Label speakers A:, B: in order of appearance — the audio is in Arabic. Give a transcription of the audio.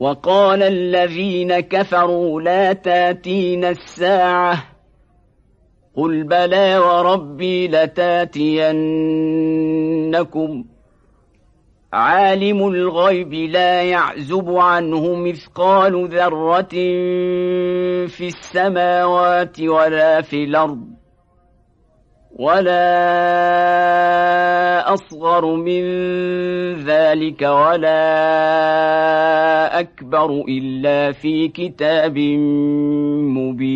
A: وقال الذين كفروا لا تاتين الساعة قل بلى وربي لتاتينكم. عالم الغيب لا يعزب عنه مثقال ذرة في السماوات ولا في الأرض ولا أصغر من ذلك ولا أكبر إلا في كتاب مبين.